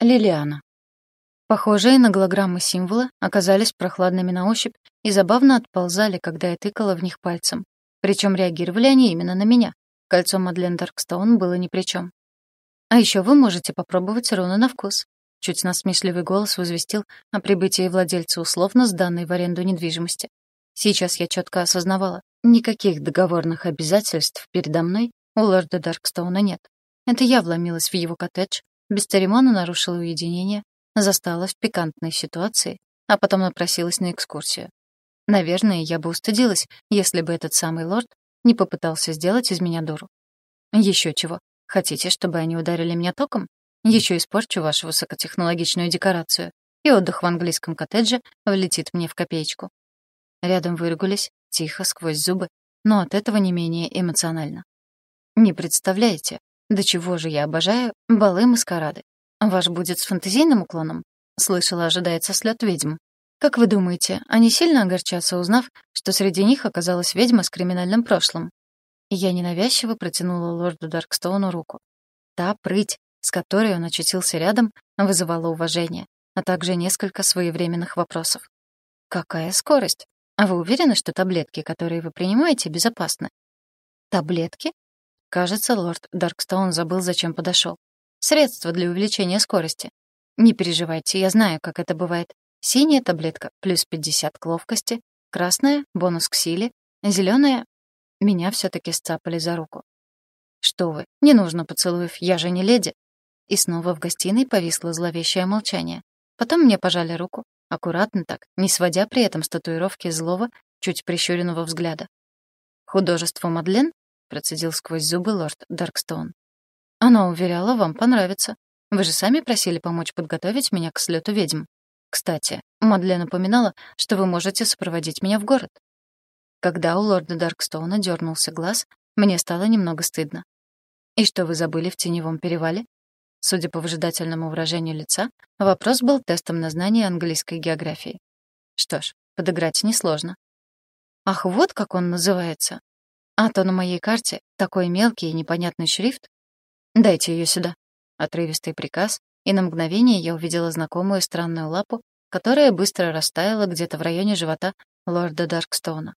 Лилиана. Похожие на голограммы символы оказались прохладными на ощупь и забавно отползали, когда я тыкала в них пальцем. Причем реагировали они именно на меня. Кольцо Мадлен Даркстоун было ни при чем. А еще вы можете попробовать руны на вкус. Чуть насмешливый голос возвестил о прибытии владельца условно сданной в аренду недвижимости. Сейчас я четко осознавала, никаких договорных обязательств передо мной у лорда Даркстоуна нет. Это я вломилась в его коттедж, бесцеремонно нарушила уединение, застала в пикантной ситуации, а потом напросилась на экскурсию. Наверное, я бы устыдилась, если бы этот самый лорд не попытался сделать из меня дуру. Еще чего. Хотите, чтобы они ударили меня током? Еще испорчу вашу высокотехнологичную декорацию, и отдых в английском коттедже влетит мне в копеечку. Рядом выругались, тихо, сквозь зубы, но от этого не менее эмоционально. Не представляете, до чего же я обожаю балы-маскарады. Ваш будет с фантазийным уклоном? Слышала, ожидается слет ведьм. Как вы думаете, они сильно огорчатся, узнав, что среди них оказалась ведьма с криминальным прошлым? Я ненавязчиво протянула лорду Даркстоуну руку. Та прыть, с которой он очутился рядом, вызывала уважение, а также несколько своевременных вопросов. «Какая скорость? А вы уверены, что таблетки, которые вы принимаете, безопасны?» «Таблетки?» Кажется, лорд Даркстоун забыл, зачем подошел. Средство для увеличения скорости. Не переживайте, я знаю, как это бывает. Синяя таблетка плюс 50 к ловкости, красная — бонус к силе, зеленая — меня все таки сцапали за руку. «Что вы, не нужно поцелуев, я же не леди». И снова в гостиной повисло зловещее молчание. Потом мне пожали руку, аккуратно так, не сводя при этом с татуировки злого, чуть прищуренного взгляда. «Художество Мадлен?» — процедил сквозь зубы лорд Даркстоун. «Она уверяла, вам понравится. Вы же сами просили помочь подготовить меня к слету ведьм. Кстати, Мадлен напоминала, что вы можете сопроводить меня в город». Когда у лорда Даркстоуна дернулся глаз, мне стало немного стыдно. «И что вы забыли в теневом перевале?» Судя по выжидательному выражению лица, вопрос был тестом на знание английской географии. Что ж, подыграть несложно. Ах, вот как он называется. А то на моей карте такой мелкий и непонятный шрифт. Дайте ее сюда. Отрывистый приказ, и на мгновение я увидела знакомую странную лапу, которая быстро растаяла где-то в районе живота лорда Даркстоуна.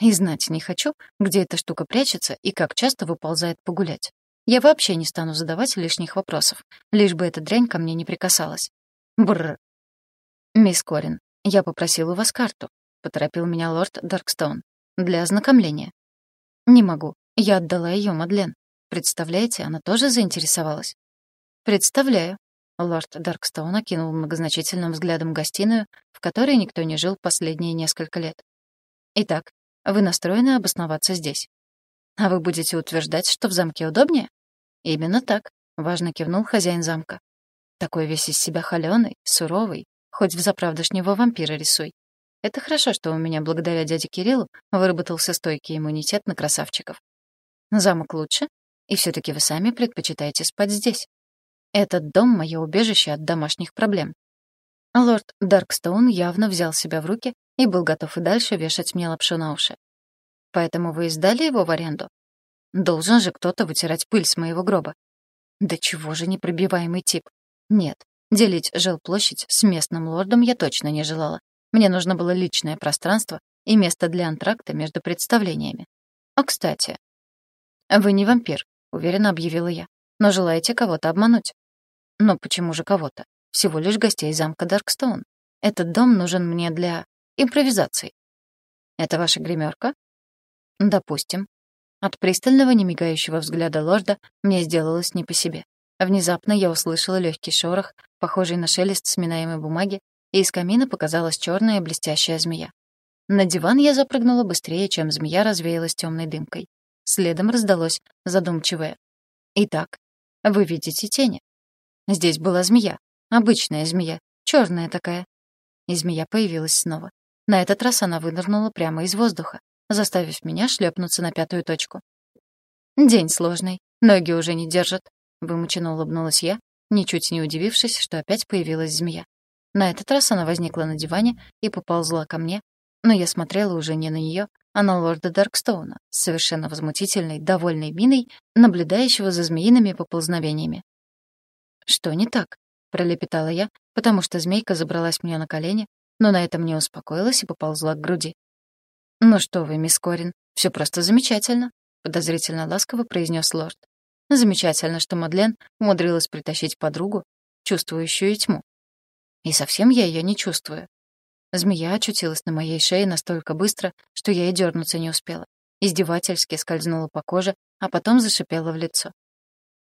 И знать не хочу, где эта штука прячется и как часто выползает погулять. Я вообще не стану задавать лишних вопросов, лишь бы эта дрянь ко мне не прикасалась. Бррр. «Мисс Корин, я попросил у вас карту», — поторопил меня лорд Даркстоун, «для ознакомления. «Не могу. Я отдала ее Мадлен. Представляете, она тоже заинтересовалась?» «Представляю». Лорд Даркстоун окинул многозначительным взглядом гостиную, в которой никто не жил последние несколько лет. «Итак, вы настроены обосноваться здесь. А вы будете утверждать, что в замке удобнее?» «Именно так», — важно кивнул хозяин замка. «Такой весь из себя холёный, суровый, хоть в заправдошнего вампира рисуй. Это хорошо, что у меня благодаря дяде Кириллу выработался стойкий иммунитет на красавчиков. Замок лучше, и все таки вы сами предпочитаете спать здесь. Этот дом — мое убежище от домашних проблем. Лорд Даркстоун явно взял себя в руки и был готов и дальше вешать мне лапшу на уши. Поэтому вы издали его в аренду? Должен же кто-то вытирать пыль с моего гроба. Да чего же непробиваемый тип? Нет, делить жилплощадь с местным лордом я точно не желала. Мне нужно было личное пространство и место для антракта между представлениями. А, кстати, «Вы не вампир», — уверенно объявила я, «но желаете кого-то обмануть». «Но почему же кого-то? Всего лишь гостей замка Даркстоун. Этот дом нужен мне для импровизации». «Это ваша гримерка?» «Допустим». От пристального, немигающего взгляда лорда мне сделалось не по себе. Внезапно я услышала легкий шорох, похожий на шелест сминаемой бумаги, и из камина показалась черная блестящая змея. На диван я запрыгнула быстрее, чем змея развеялась темной дымкой. Следом раздалось задумчивое. «Итак, вы видите тени. Здесь была змея, обычная змея, черная такая». И змея появилась снова. На этот раз она вынырнула прямо из воздуха, заставив меня шлепнуться на пятую точку. «День сложный, ноги уже не держат», — вымученно улыбнулась я, ничуть не удивившись, что опять появилась змея. На этот раз она возникла на диване и поползла ко мне, но я смотрела уже не на нее, а на лорда Даркстоуна с совершенно возмутительной, довольной миной, наблюдающего за змеиными поползновениями. «Что не так?» — пролепетала я, потому что змейка забралась мне на колени, но на этом не успокоилась и поползла к груди. «Ну что вы, мисс Корин, все просто замечательно», — подозрительно ласково произнес лорд. «Замечательно, что Мадлен умудрилась притащить подругу, чувствующую тьму. И совсем я ее не чувствую. Змея очутилась на моей шее настолько быстро, что я и дернуться не успела. Издевательски скользнула по коже, а потом зашипела в лицо.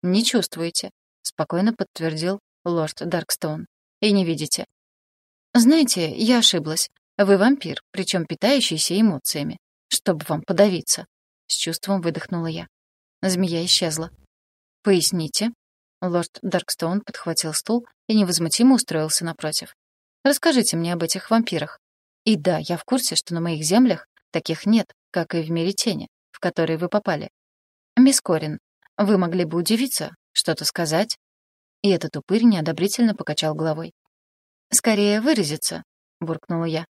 «Не чувствуете», — спокойно подтвердил лорд Даркстоун. «И не видите». «Знаете, я ошиблась. Вы вампир, причем питающийся эмоциями. Чтобы вам подавиться». С чувством выдохнула я. Змея исчезла. «Поясните». Лорд Даркстоун подхватил стул и невозмутимо устроился напротив. «Расскажите мне об этих вампирах. И да, я в курсе, что на моих землях таких нет, как и в мире тени, в который вы попали. Мисс Корин, вы могли бы удивиться, что-то сказать?» И этот упырь неодобрительно покачал головой. «Скорее выразиться», — буркнула я.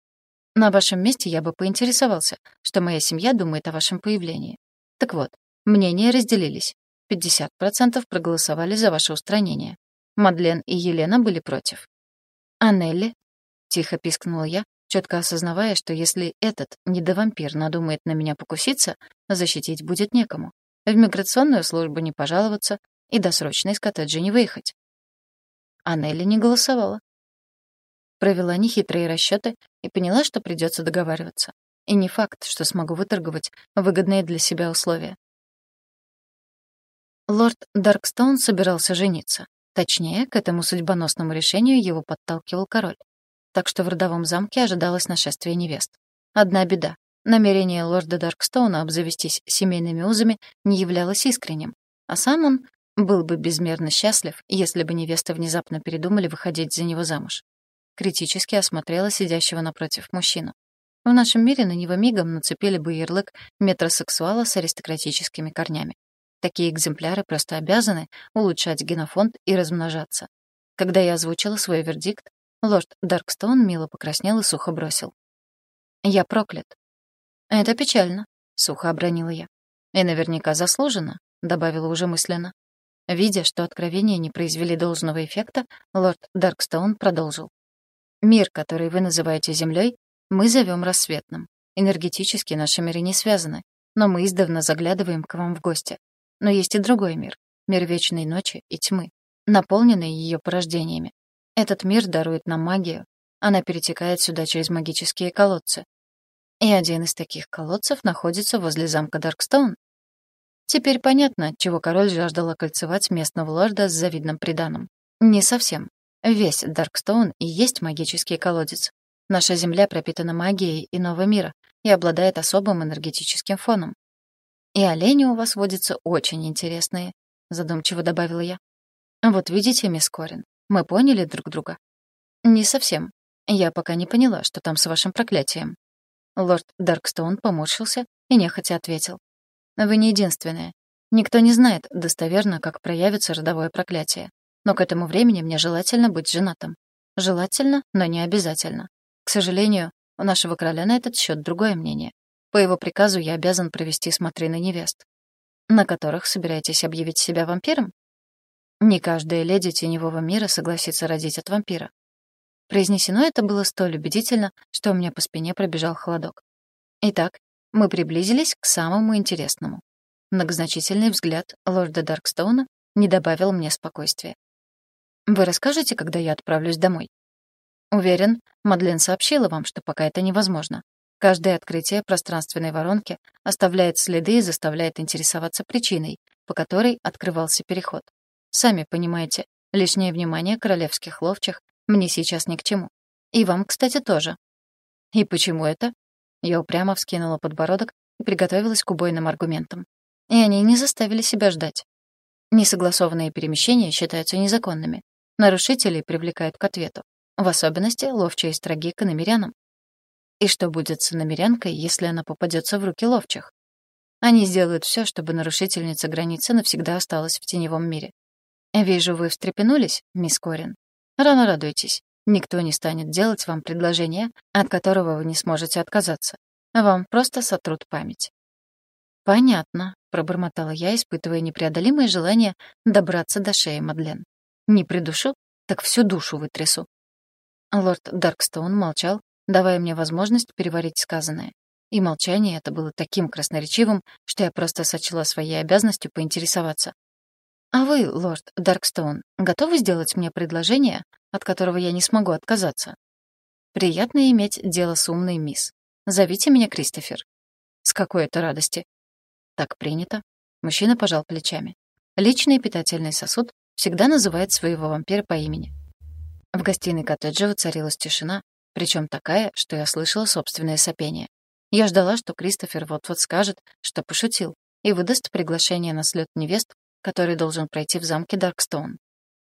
«На вашем месте я бы поинтересовался, что моя семья думает о вашем появлении. Так вот, мнения разделились. 50% проголосовали за ваше устранение. Мадлен и Елена были против. «А Нелли?» — тихо пискнула я, четко осознавая, что если этот недовампир надумает на меня покуситься, защитить будет некому. В миграционную службу не пожаловаться и досрочно из коттеджа не выехать. А Нелли не голосовала. Провела нехитрые расчеты и поняла, что придется договариваться. И не факт, что смогу выторговать выгодные для себя условия. Лорд Даркстоун собирался жениться. Точнее, к этому судьбоносному решению его подталкивал король так что в родовом замке ожидалось нашествие невест. Одна беда. Намерение лорда Даркстоуна обзавестись семейными узами не являлось искренним, а сам он был бы безмерно счастлив, если бы невесты внезапно передумали выходить за него замуж. Критически осмотрела сидящего напротив мужчину. В нашем мире на него мигом нацепили бы ярлык метросексуала с аристократическими корнями. Такие экземпляры просто обязаны улучшать генофонд и размножаться. Когда я озвучила свой вердикт, Лорд Даркстоун мило покраснел и сухо бросил. «Я проклят». «Это печально», — сухо обронила я. «И наверняка заслуженно», — добавила уже мысленно. Видя, что откровения не произвели должного эффекта, лорд Даркстоун продолжил. «Мир, который вы называете Землей, мы зовем рассветным. Энергетически наши миры не связаны, но мы издавна заглядываем к вам в гости. Но есть и другой мир, мир вечной ночи и тьмы, наполненный ее порождениями. Этот мир дарует нам магию. Она перетекает сюда через магические колодцы. И один из таких колодцев находится возле замка Даркстоун. Теперь понятно, чего король жаждал окольцевать местного лорда с завидным приданым. Не совсем. Весь Даркстоун и есть магический колодец. Наша земля пропитана магией иного мира и обладает особым энергетическим фоном. И олени у вас водятся очень интересные, задумчиво добавила я. Вот видите, мисс Корин, мы поняли друг друга? Не совсем. Я пока не поняла, что там с вашим проклятием. Лорд Даркстоун поморщился и нехотя ответил. Вы не единственная. Никто не знает достоверно, как проявится родовое проклятие. Но к этому времени мне желательно быть женатым. Желательно, но не обязательно. К сожалению, у нашего короля на этот счет другое мнение. По его приказу я обязан провести смотрины невест. На которых собираетесь объявить себя вампиром? Не каждая леди теневого мира согласится родить от вампира. Произнесено это было столь убедительно, что у меня по спине пробежал холодок. Итак, мы приблизились к самому интересному. Многозначительный взгляд лорда Даркстоуна не добавил мне спокойствия. «Вы расскажете, когда я отправлюсь домой?» «Уверен, Мадлен сообщила вам, что пока это невозможно. Каждое открытие пространственной воронки оставляет следы и заставляет интересоваться причиной, по которой открывался переход. Сами понимаете, лишнее внимание королевских ловчих мне сейчас ни к чему. И вам, кстати, тоже. И почему это? Я упрямо вскинула подбородок и приготовилась к убойным аргументам. И они не заставили себя ждать. Несогласованные перемещения считаются незаконными. Нарушителей привлекают к ответу. В особенности ловчие строги к иномерянам. И что будет с иномерянкой, если она попадется в руки ловчих? Они сделают все, чтобы нарушительница границы навсегда осталась в теневом мире. «Вижу, вы встрепенулись, мисс Корин. Рано радуйтесь. Никто не станет делать вам предложение, от которого вы не сможете отказаться. Вам просто сотрут память». «Понятно», — пробормотала я, испытывая непреодолимое желание добраться до шеи Мадлен. «Не придушу, так всю душу вытрясу. Лорд Даркстоун молчал, давая мне возможность переварить сказанное. И молчание это было таким красноречивым, что я просто сочла своей обязанностью поинтересоваться. «А вы, лорд Даркстоун, готовы сделать мне предложение, от которого я не смогу отказаться?» «Приятно иметь дело с умной мисс. Зовите меня Кристофер». «С какой это радости?» «Так принято». Мужчина пожал плечами. Личный питательный сосуд всегда называет своего вампира по имени. В гостиной коттеджа воцарилась тишина, причем такая, что я слышала собственное сопение. Я ждала, что Кристофер вот-вот скажет, что пошутил, и выдаст приглашение на слет невест, который должен пройти в замке Даркстоун.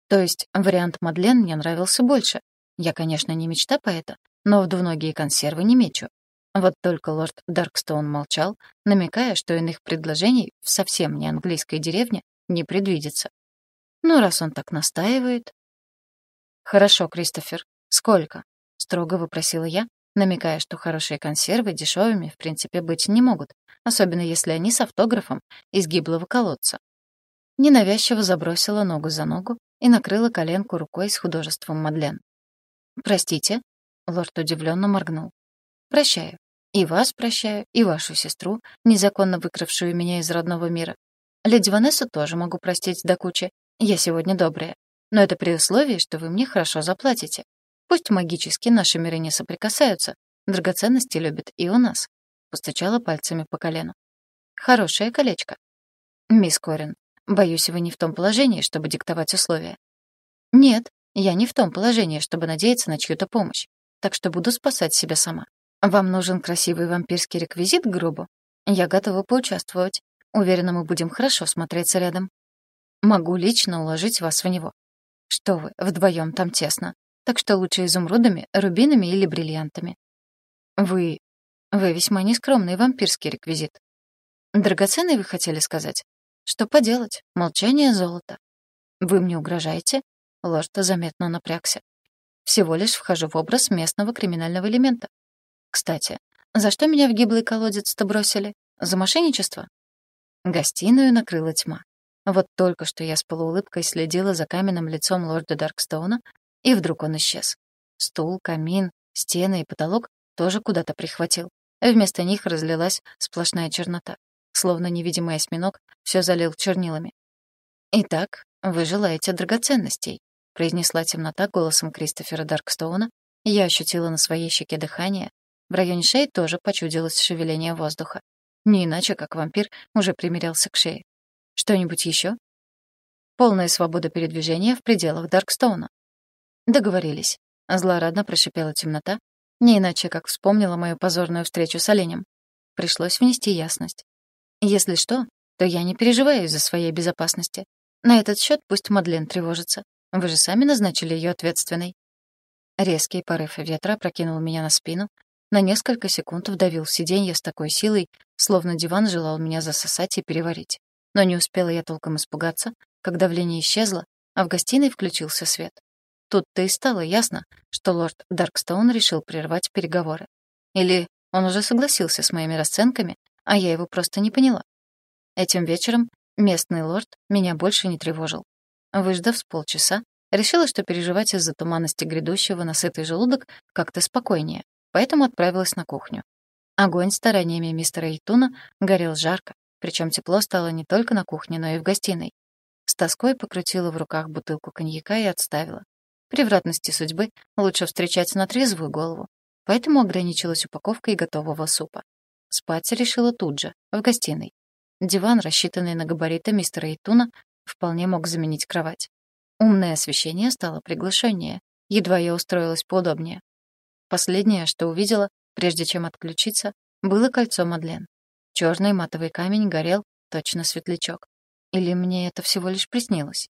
То есть вариант Мадлен мне нравился больше. Я, конечно, не мечта поэта, но в двуногие консервы не мечу. Вот только лорд Даркстоун молчал, намекая, что иных предложений в совсем не английской деревне не предвидится. Ну, раз он так настаивает... «Хорошо, Кристофер. Сколько?» — строго вопросила я, намекая, что хорошие консервы дешевыми в принципе быть не могут, особенно если они с автографом из гиблого колодца. Ненавязчиво забросила ногу за ногу и накрыла коленку рукой с художеством Мадлен. «Простите?» — лорд удивленно моргнул. «Прощаю. И вас прощаю, и вашу сестру, незаконно выкравшую меня из родного мира. Леди Ванессу тоже могу простить до кучи. Я сегодня добрая. Но это при условии, что вы мне хорошо заплатите. Пусть магически наши миры не соприкасаются, драгоценности любят и у нас. Постучала пальцами по колену. Хорошее колечко. Мисс Корин, боюсь, вы не в том положении, чтобы диктовать условия. Нет, я не в том положении, чтобы надеяться на чью-то помощь. Так что буду спасать себя сама. Вам нужен красивый вампирский реквизит к гробу? Я готова поучаствовать. Уверена, мы будем хорошо смотреться рядом. Могу лично уложить вас в него. Что вы, вдвоем там тесно. Так что лучше изумрудами, рубинами или бриллиантами. Вы... Вы весьма нескромный вампирский реквизит. Драгоценный вы хотели сказать? Что поделать? Молчание — золото. Вы мне угрожаете? Лорд заметно напрягся. Всего лишь вхожу в образ местного криминального элемента. Кстати, за что меня в гиблый колодец-то бросили? За мошенничество? Гостиную накрыла тьма. Вот только что я с полуулыбкой следила за каменным лицом лорда Даркстоуна, и вдруг он исчез. Стул, камин, стены и потолок тоже куда-то прихватил. Вместо них разлилась сплошная чернота. Словно невидимый осьминог все залил чернилами. «Итак, вы желаете драгоценностей», — произнесла темнота голосом Кристофера Даркстоуна. Я ощутила на своей щеке дыхание. В районе шеи тоже почудилось шевеление воздуха. Не иначе, как вампир уже примерялся к шее. Что-нибудь еще? Полная свобода передвижения в пределах Даркстоуна. Договорились. Злорадно прошипела темнота, не иначе, как вспомнила мою позорную встречу с оленем. Пришлось внести ясность. Если что, то я не переживаю из-за своей безопасности. На этот счет пусть Мадлен тревожится. Вы же сами назначили ее ответственной. Резкий порыв ветра прокинул меня на спину, на несколько секунд вдавил в сиденье с такой силой, словно диван желал меня засосать и переварить. Но не успела я толком испугаться, как давление исчезло, а в гостиной включился свет. Тут-то и стало ясно, что лорд Даркстоун решил прервать переговоры. Или он уже согласился с моими расценками, а я его просто не поняла. Этим вечером местный лорд меня больше не тревожил. Выждав с полчаса, решила, что переживать из-за туманности грядущего на сытый желудок как-то спокойнее, поэтому отправилась на кухню. Огонь стараниями мистера Итуна горел жарко, причем тепло стало не только на кухне, но и в гостиной. С тоской покрутила в руках бутылку коньяка и отставила. Превратности судьбы лучше встречать на трезвую голову, поэтому ограничилась упаковкой готового супа. Спать решила тут же, в гостиной. Диван, рассчитанный на габариты мистера Итуна, вполне мог заменить кровать. Умное освещение стало приглашеннее, едва я устроилась поудобнее. Последнее, что увидела, прежде чем отключиться, было кольцо Мадлен. Черный матовый камень горел, точно светлячок. Или мне это всего лишь приснилось?